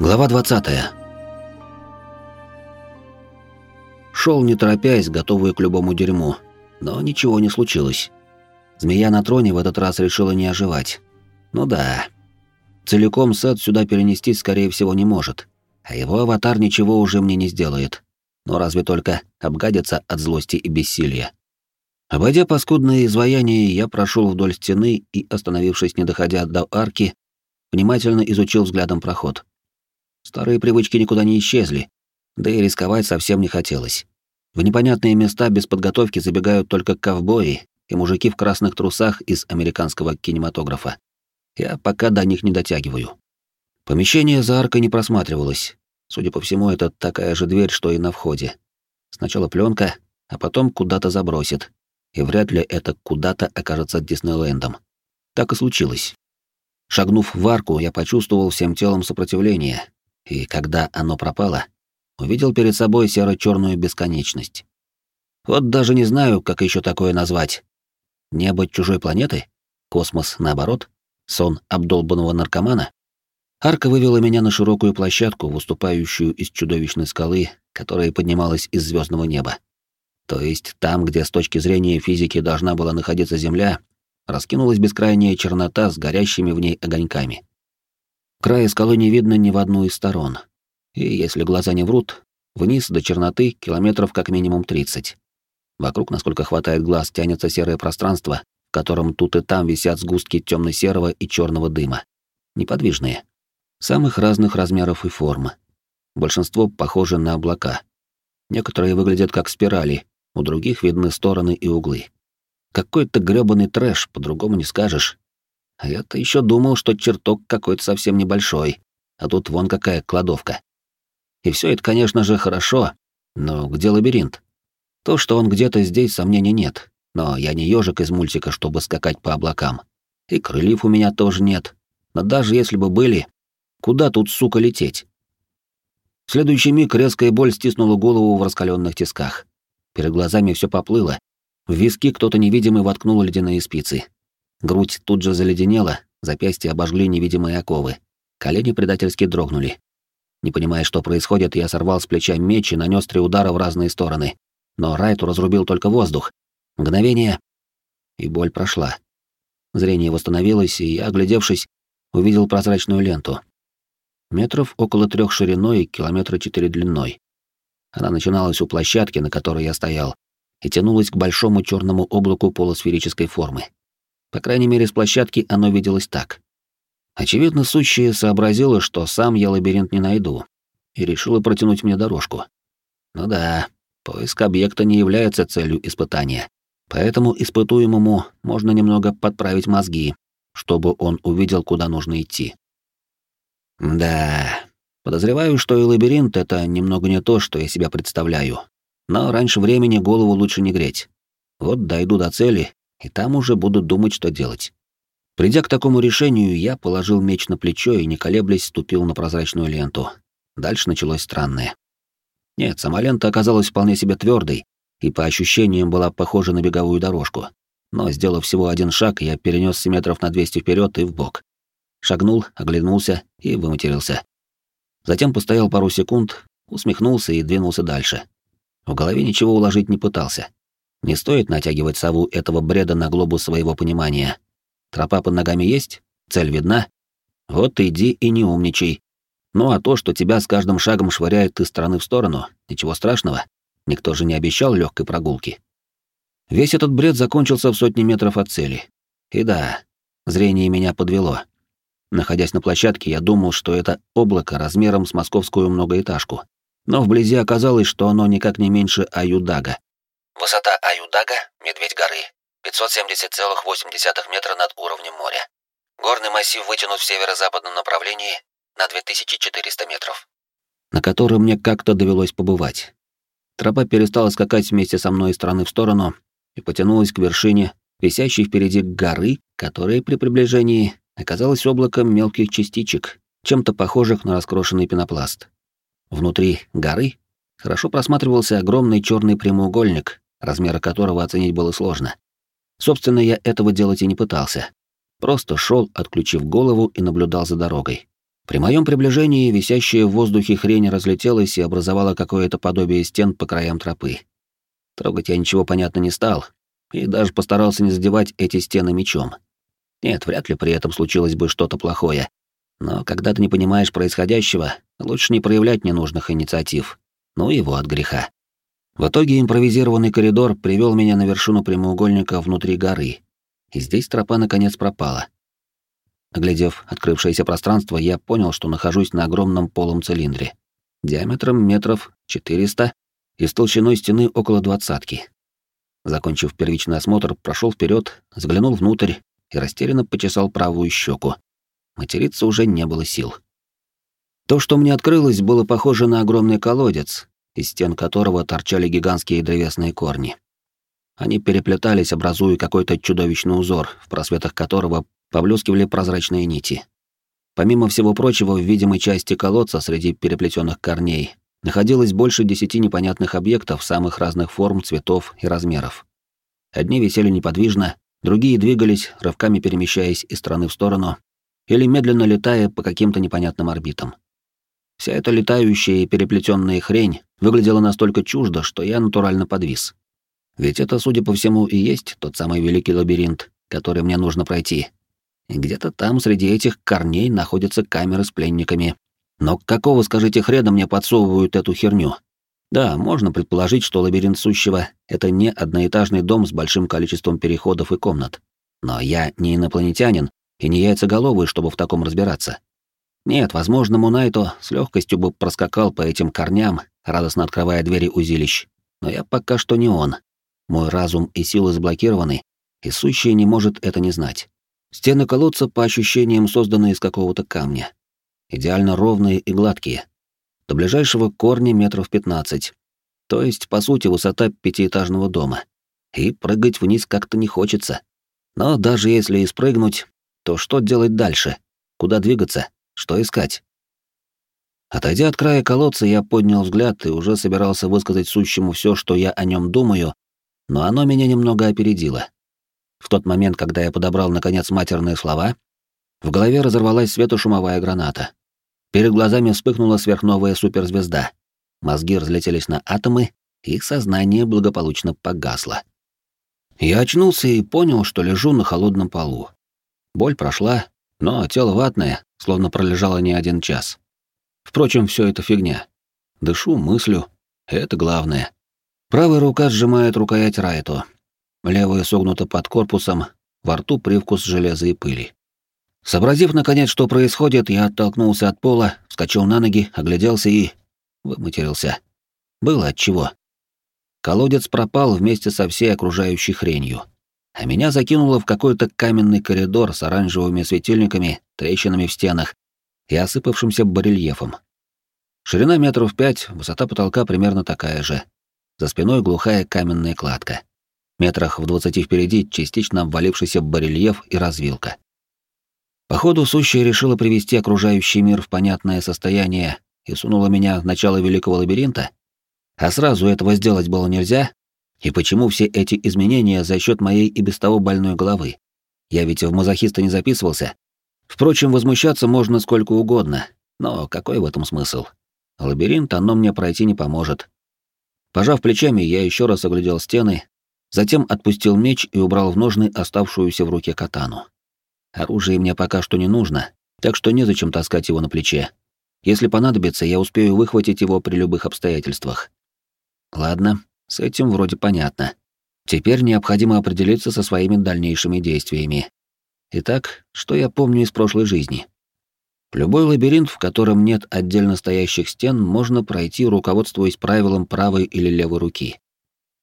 Глава 20. Шел не торопясь, готовый к любому дерьму, но ничего не случилось. Змея на троне в этот раз решила не оживать. Ну да. Целиком Сет сюда перенести, скорее всего, не может. А его аватар ничего уже мне не сделает. Но разве только обгадится от злости и бессилия. Обойдя паскудное изваяние, я прошел вдоль стены и, остановившись, не доходя до арки, внимательно изучил взглядом проход. Старые привычки никуда не исчезли, да и рисковать совсем не хотелось. В непонятные места без подготовки забегают только ковбои и мужики в красных трусах из американского кинематографа. Я пока до них не дотягиваю. Помещение за аркой не просматривалось. Судя по всему, это такая же дверь, что и на входе. Сначала пленка, а потом куда-то забросит. И вряд ли это куда-то окажется Диснейлендом. Так и случилось. Шагнув в арку, я почувствовал всем телом сопротивление, и когда оно пропало, увидел перед собой серо-черную бесконечность. Вот даже не знаю, как еще такое назвать. Небо чужой планеты? Космос наоборот? Сон обдолбанного наркомана? Арка вывела меня на широкую площадку, выступающую из чудовищной скалы, которая поднималась из звездного неба. То есть там, где с точки зрения физики должна была находиться Земля, раскинулась бескрайняя чернота с горящими в ней огоньками. Края скалы не видно ни в одну из сторон. И если глаза не врут, вниз до черноты километров как минимум 30. Вокруг, насколько хватает глаз, тянется серое пространство, в котором тут и там висят сгустки темно-серого и черного дыма. Неподвижные. Самых разных размеров и форм. Большинство похожи на облака. Некоторые выглядят как спирали, у других видны стороны и углы. Какой-то грёбаный трэш, по-другому не скажешь. А я-то еще думал, что чертог какой-то совсем небольшой, а тут вон какая кладовка. И все это, конечно же, хорошо, но где лабиринт? То, что он где-то здесь, сомнений нет, но я не ежик из мультика, чтобы скакать по облакам. И крыльев у меня тоже нет. Но даже если бы были, куда тут, сука, лететь? В следующий миг резкая боль стиснула голову в раскаленных тисках. Перед глазами все поплыло. В виски кто-то невидимый воткнул ледяные спицы. Грудь тут же заледенела, запястья обожгли невидимые оковы. Колени предательски дрогнули. Не понимая, что происходит, я сорвал с плеча меч и нанес три удара в разные стороны. Но Райту разрубил только воздух. Мгновение, и боль прошла. Зрение восстановилось, и я, оглядевшись, увидел прозрачную ленту. Метров около трех шириной и километра четыре длиной. Она начиналась у площадки, на которой я стоял, и тянулась к большому черному облаку полусферической формы. По крайней мере, с площадки оно виделось так. Очевидно, сущее сообразило, что сам я лабиринт не найду, и решила протянуть мне дорожку. Ну да, поиск объекта не является целью испытания, поэтому испытуемому можно немного подправить мозги, чтобы он увидел, куда нужно идти. Да, подозреваю, что и лабиринт — это немного не то, что я себя представляю. Но раньше времени голову лучше не греть. Вот дойду до цели, и там уже буду думать, что делать. Придя к такому решению, я положил меч на плечо и, не колеблясь, ступил на прозрачную ленту. Дальше началось странное. Нет, сама лента оказалась вполне себе твердой и по ощущениям была похожа на беговую дорожку. Но, сделав всего один шаг, я перенесся метров на 200 вперед и вбок. Шагнул, оглянулся и выматерился. Затем постоял пару секунд, усмехнулся и двинулся дальше. В голове ничего уложить не пытался. Не стоит натягивать сову этого бреда на глобус своего понимания. Тропа под ногами есть? Цель видна? Вот иди и не умничай. Ну а то, что тебя с каждым шагом швыряет из стороны в сторону, ничего страшного. Никто же не обещал легкой прогулки. Весь этот бред закончился в сотни метров от цели. И да, зрение меня подвело. Находясь на площадке, я думал, что это облако размером с московскую многоэтажку. Но вблизи оказалось, что оно никак не меньше Аюдага. Высота Аюдага, Медведь горы, 570,8 метра над уровнем моря. Горный массив вытянут в северо-западном направлении на 2400 метров. На котором мне как-то довелось побывать. Тропа перестала скакать вместе со мной из стороны в сторону и потянулась к вершине, висящей впереди горы, которая при приближении оказалась облаком мелких частичек, чем-то похожих на раскрошенный пенопласт. Внутри горы хорошо просматривался огромный черный прямоугольник, размеры которого оценить было сложно. Собственно, я этого делать и не пытался. Просто шел, отключив голову и наблюдал за дорогой. При моем приближении висящая в воздухе хрень разлетелась и образовала какое-то подобие стен по краям тропы. Трогать я ничего понятно не стал, и даже постарался не задевать эти стены мечом. Нет, вряд ли при этом случилось бы что-то плохое. Но когда ты не понимаешь происходящего, лучше не проявлять ненужных инициатив. Ну его от греха. В итоге импровизированный коридор привел меня на вершину прямоугольника внутри горы. И здесь тропа наконец пропала. Оглядев открывшееся пространство, я понял, что нахожусь на огромном полом цилиндре. Диаметром метров 400 и с толщиной стены около двадцатки. Закончив первичный осмотр, прошел вперед, заглянул внутрь и растерянно почесал правую щеку. Материться уже не было сил. То, что мне открылось, было похоже на огромный колодец, из стен которого торчали гигантские древесные корни. Они переплетались, образуя какой-то чудовищный узор, в просветах которого поблескивали прозрачные нити. Помимо всего прочего, в видимой части колодца среди переплетенных корней находилось больше десяти непонятных объектов самых разных форм, цветов и размеров. Одни висели неподвижно, другие двигались, рывками перемещаясь из стороны в сторону или медленно летая по каким-то непонятным орбитам. Вся эта летающая и переплетенная хрень выглядела настолько чуждо, что я натурально подвис. Ведь это, судя по всему, и есть тот самый великий лабиринт, который мне нужно пройти, где-то там среди этих корней находятся камеры с пленниками. Но какого, скажите, хрена мне подсовывают эту херню? Да, можно предположить, что лабиринт сущего — это не одноэтажный дом с большим количеством переходов и комнат. Но я не инопланетянин и не яйцеголовый, чтобы в таком разбираться. Нет, возможно, Мунайто с легкостью бы проскакал по этим корням, радостно открывая двери узилищ. Но я пока что не он. Мой разум и силы заблокированы, и сущее не может это не знать. Стены колодца, по ощущениям, созданы из какого-то камня. Идеально ровные и гладкие. До ближайшего корня метров 15. То есть, по сути, высота пятиэтажного дома. И прыгать вниз как-то не хочется. Но даже если и спрыгнуть, то что делать дальше? Куда двигаться? Что искать? Отойдя от края колодца, я поднял взгляд и уже собирался высказать сущему все, что я о нем думаю, но оно меня немного опередило. В тот момент, когда я подобрал, наконец, матерные слова, в голове разорвалась светошумовая граната. Перед глазами вспыхнула сверхновая суперзвезда. Мозги разлетелись на атомы, их сознание благополучно погасло. Я очнулся и понял, что лежу на холодном полу. Боль прошла, но тело ватное, словно пролежало не один час. Впрочем, все это фигня. Дышу, мыслю, это главное. Правая рука сжимает рукоять Райто, левая согнута под корпусом, во рту привкус железа и пыли. Сообразив, наконец, что происходит, я оттолкнулся от пола, вскочил на ноги, огляделся и... выматерился. Было отчего. Колодец пропал вместе со всей окружающей хренью. А меня закинуло в какой-то каменный коридор с оранжевыми светильниками, трещинами в стенах и осыпавшимся барельефом. Ширина метров пять, высота потолка примерно такая же. За спиной глухая каменная кладка метрах в двадцати впереди частично обвалившийся барельеф и развилка. Походу, сущая решила привести окружающий мир в понятное состояние и сунула меня в начало великого лабиринта, а сразу этого сделать было нельзя, и почему все эти изменения за счет моей и без того больной головы? Я ведь в мазохиста не записывался. Впрочем, возмущаться можно сколько угодно, но какой в этом смысл? Лабиринт оно мне пройти не поможет. Пожав плечами, я еще раз оглядел стены, Затем отпустил меч и убрал в ножны оставшуюся в руке катану. Оружие мне пока что не нужно, так что незачем таскать его на плече. Если понадобится, я успею выхватить его при любых обстоятельствах. Ладно, с этим вроде понятно. Теперь необходимо определиться со своими дальнейшими действиями. Итак, что я помню из прошлой жизни? Любой лабиринт, в котором нет отдельно стоящих стен, можно пройти, руководствуясь правилом правой или левой руки.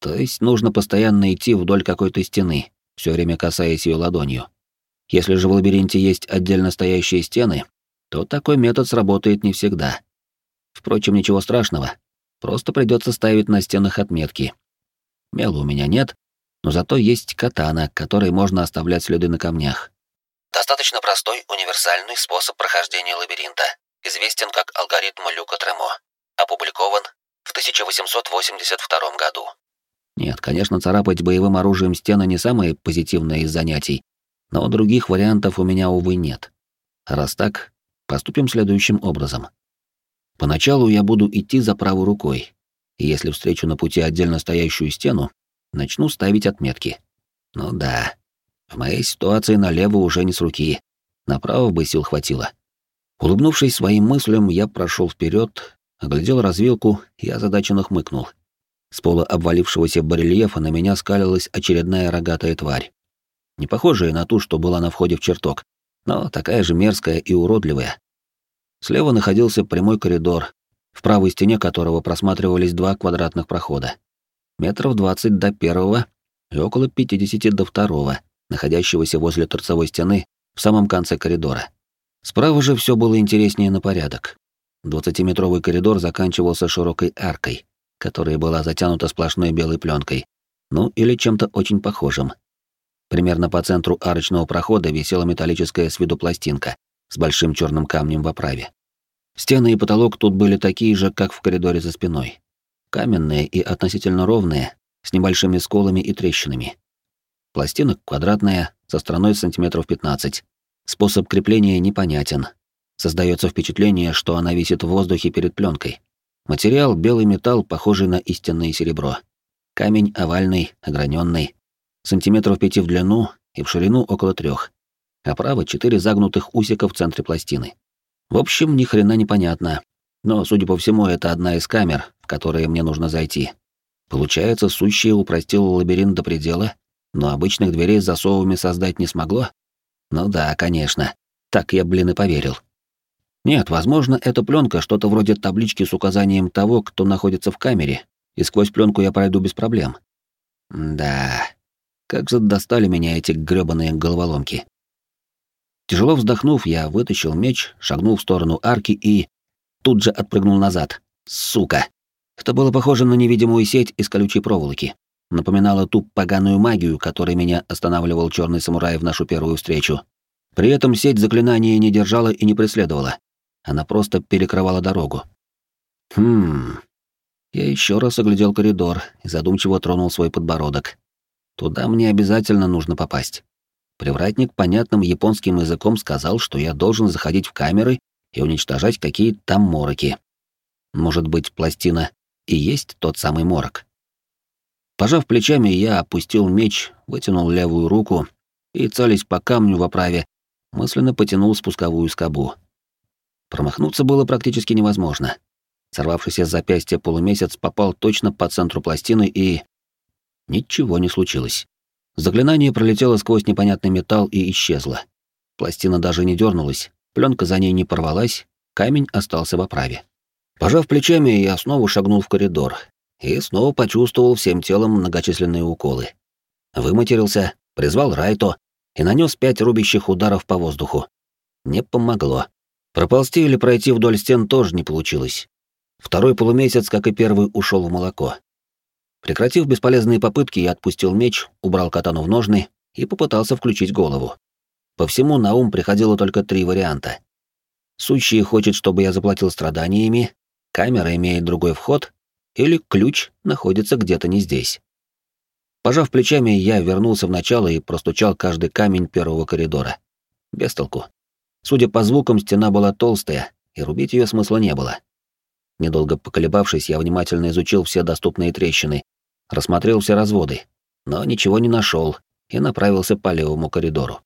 То есть нужно постоянно идти вдоль какой-то стены, все время касаясь ее ладонью. Если же в лабиринте есть отдельно стоящие стены, то такой метод сработает не всегда. Впрочем, ничего страшного. Просто придется ставить на стенах отметки. Мела у меня нет, но зато есть катана, которой можно оставлять следы на камнях. Достаточно простой универсальный способ прохождения лабиринта, известен как алгоритм Люка Тремо. Опубликован в 1882 году. Нет, конечно, царапать боевым оружием стены не самое позитивное из занятий, но других вариантов у меня, увы, нет. Раз так, Поступим следующим образом. Поначалу я буду идти за правой рукой, и если встречу на пути отдельно стоящую стену, начну ставить отметки. Ну да, в моей ситуации налево уже не с руки, направо бы сил хватило. Улыбнувшись своим мыслям, я прошел вперед, оглядел развилку и озадаченно хмыкнул. С пола обвалившегося барельефа на меня скалилась очередная рогатая тварь. Не похожая на ту, что была на входе в чертог, но такая же мерзкая и уродливая. Слева находился прямой коридор, в правой стене которого просматривались два квадратных прохода. Метров двадцать до первого и около пятидесяти до второго, находящегося возле торцевой стены в самом конце коридора. Справа же все было интереснее на порядок. Двадцатиметровый коридор заканчивался широкой аркой, которая была затянута сплошной белой пленкой, ну или чем-то очень похожим. Примерно по центру арочного прохода висела металлическая с виду пластинка с большим черным камнем в оправе. Стены и потолок тут были такие же, как в коридоре за спиной. Каменные и относительно ровные, с небольшими сколами и трещинами. Пластина квадратная, со стороной сантиметров 15. Способ крепления непонятен. Создается впечатление, что она висит в воздухе перед пленкой. Материал — белый металл, похожий на истинное серебро. Камень овальный, ограненный, сантиметров пяти в длину и в ширину около трех. Оправа — четыре загнутых усика в центре пластины. В общем, ни хрена непонятно. Но, судя по всему, это одна из камер, в которые мне нужно зайти. Получается, сущее упростило лабиринт до предела, но обычных дверей с засовами создать не смогло? Ну да, конечно. Так я, блин, и поверил. Нет, возможно, эта пленка что-то вроде таблички с указанием того, кто находится в камере, и сквозь пленку я пройду без проблем. Да, как же достали меня эти грёбаные головоломки. Тяжело вздохнув, я вытащил меч, шагнул в сторону арки и... Тут же отпрыгнул назад. Сука! Это было похоже на невидимую сеть из колючей проволоки. Напоминало ту поганую магию, которой меня останавливал черный самурай в нашу первую встречу. При этом сеть заклинания не держала и не преследовала. Она просто перекрывала дорогу. Хм. Я еще раз оглядел коридор и задумчиво тронул свой подбородок. Туда мне обязательно нужно попасть. Привратник понятным японским языком сказал, что я должен заходить в камеры и уничтожать какие-то там мороки. Может быть, пластина и есть тот самый морок. Пожав плечами, я опустил меч, вытянул левую руку и, целясь по камню в оправе, мысленно потянул спусковую скобу. Промахнуться было практически невозможно. Сорвавшийся с запястья полумесяц попал точно по центру пластины и... Ничего не случилось. Заклинание пролетело сквозь непонятный металл и исчезло. Пластина даже не дернулась, пленка за ней не порвалась, камень остался в оправе. Пожав плечами, я снова шагнул в коридор и снова почувствовал всем телом многочисленные уколы. Выматерился, призвал Райто и нанес пять рубящих ударов по воздуху. Не помогло. Проползти или пройти вдоль стен тоже не получилось. Второй полумесяц, как и первый, ушел в молоко. Прекратив бесполезные попытки, я отпустил меч, убрал катану в ножны и попытался включить голову. По всему на ум приходило только три варианта. Сущий хочет, чтобы я заплатил страданиями, камера имеет другой вход, или ключ находится где-то не здесь. Пожав плечами, я вернулся в начало и простучал каждый камень первого коридора. Без толку. Судя по звукам, стена была толстая, и рубить ее смысла не было. Недолго поколебавшись, я внимательно изучил все доступные трещины, рассмотрел все разводы, но ничего не нашел и направился по левому коридору.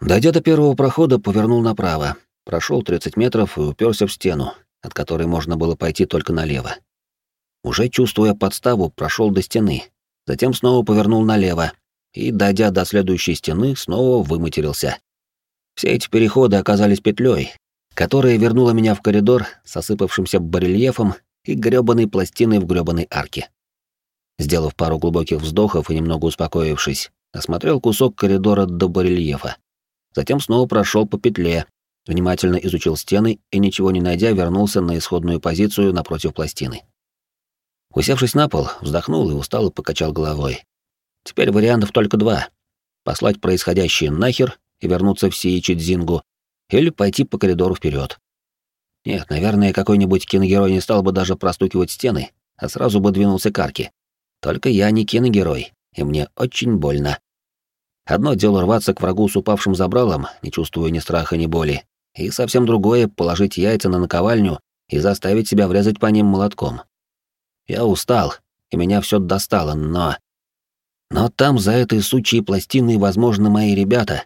Дойдя до первого прохода, повернул направо, прошел 30 метров и уперся в стену, от которой можно было пойти только налево. Уже чувствуя подставу, прошел до стены, затем снова повернул налево и, дойдя до следующей стены, снова выматерился. Все эти переходы оказались петлей, которая вернула меня в коридор с осыпавшимся барельефом и грёбаной пластиной в грёбаной арке. Сделав пару глубоких вздохов и немного успокоившись, осмотрел кусок коридора до барельефа. Затем снова прошел по петле, внимательно изучил стены и, ничего не найдя, вернулся на исходную позицию напротив пластины. Усевшись на пол, вздохнул и устало покачал головой. Теперь вариантов только два. Послать происходящее нахер и вернуться в Сиичидзингу, или пойти по коридору вперед. Нет, наверное, какой-нибудь киногерой не стал бы даже простукивать стены, а сразу бы двинулся к арке. Только я не киногерой, и мне очень больно. Одно дело рваться к врагу с упавшим забралом, не чувствуя ни страха, ни боли, и совсем другое — положить яйца на наковальню и заставить себя врезать по ним молотком. Я устал, и меня все достало, но... Но там за этой сучьей пластиной, возможно, мои ребята.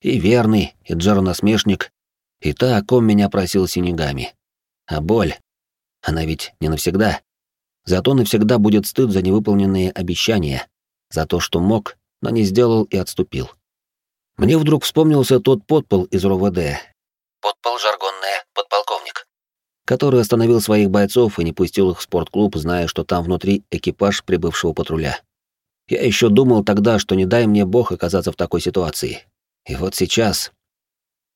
И Верный, и Джеро-насмешник, и та, о ком меня просил Синегами. А боль, она ведь не навсегда. Зато навсегда будет стыд за невыполненные обещания, за то, что мог, но не сделал и отступил. Мне вдруг вспомнился тот подпол из РОВД. Подпол подполковник. Который остановил своих бойцов и не пустил их в спортклуб, зная, что там внутри экипаж прибывшего патруля. Я еще думал тогда, что не дай мне бог оказаться в такой ситуации. И вот сейчас...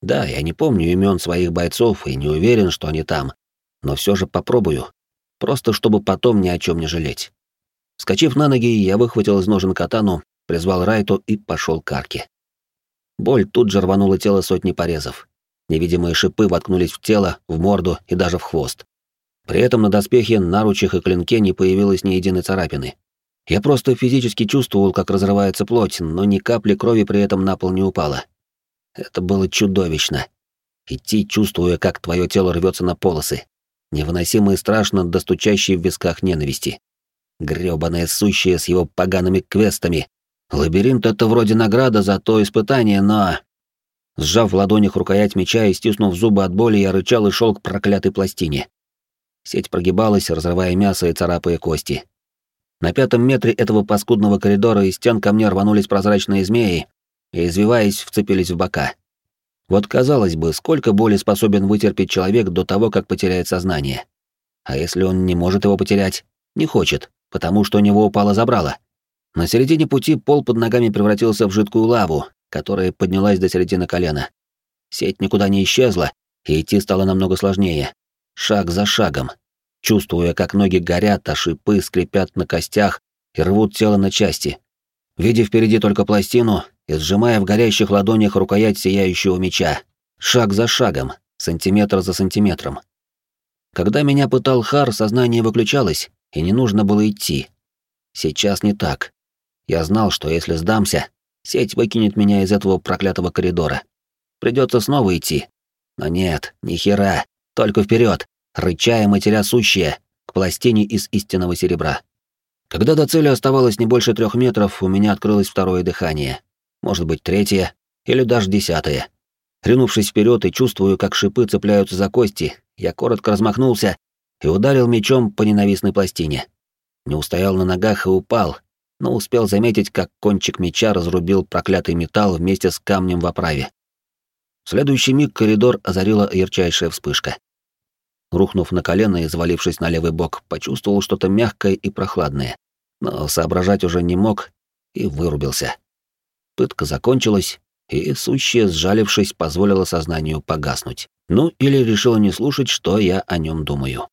Да, я не помню имен своих бойцов и не уверен, что они там, но все же попробую, просто чтобы потом ни о чем не жалеть. Скочив на ноги, я выхватил из ножен катану, призвал Райту и пошел к арке. Боль тут же рванула тело сотни порезов. Невидимые шипы воткнулись в тело, в морду и даже в хвост. При этом на доспехе, наручах и клинке не появилось ни единой царапины. Я просто физически чувствовал, как разрывается плоть, но ни капли крови при этом на пол не упало. Это было чудовищно. Идти, чувствуя, как твое тело рвется на полосы. Невыносимо и страшно достучащей в висках ненависти. Грёбаное сущее с его погаными квестами. Лабиринт — это вроде награда за то испытание, но... Сжав в ладонях рукоять меча и стиснув зубы от боли, я рычал и шел к проклятой пластине. Сеть прогибалась, разрывая мясо и царапая кости. На пятом метре этого паскудного коридора из стен ко мне рванулись прозрачные змеи и, извиваясь, вцепились в бока. Вот казалось бы, сколько боли способен вытерпеть человек до того, как потеряет сознание. А если он не может его потерять? Не хочет, потому что у него упало забрало. На середине пути пол под ногами превратился в жидкую лаву, которая поднялась до середины колена. Сеть никуда не исчезла, и идти стало намного сложнее. Шаг за шагом, чувствуя, как ноги горят, а шипы скрипят на костях и рвут тело на части. Видя впереди только пластину и сжимая в горящих ладонях рукоять сияющего меча. Шаг за шагом, сантиметр за сантиметром. Когда меня пытал Хар, сознание выключалось, и не нужно было идти. Сейчас не так. Я знал, что если сдамся, сеть выкинет меня из этого проклятого коридора. Придется снова идти. Но нет, ни хера, только вперед, рыча и матеря сущее, к пластине из истинного серебра. Когда до цели оставалось не больше трех метров, у меня открылось второе дыхание. Может быть, третье или даже десятое. Ринувшись вперед и чувствую, как шипы цепляются за кости, я коротко размахнулся и ударил мечом по ненавистной пластине. Не устоял на ногах и упал, но успел заметить, как кончик меча разрубил проклятый металл вместе с камнем в оправе. В следующий миг коридор озарила ярчайшая вспышка. Рухнув на колено и завалившись на левый бок, почувствовал что-то мягкое и прохладное, но соображать уже не мог и вырубился. Пытка закончилась, и сущее, сжалившись, позволило сознанию погаснуть. Ну, или решила не слушать, что я о нем думаю.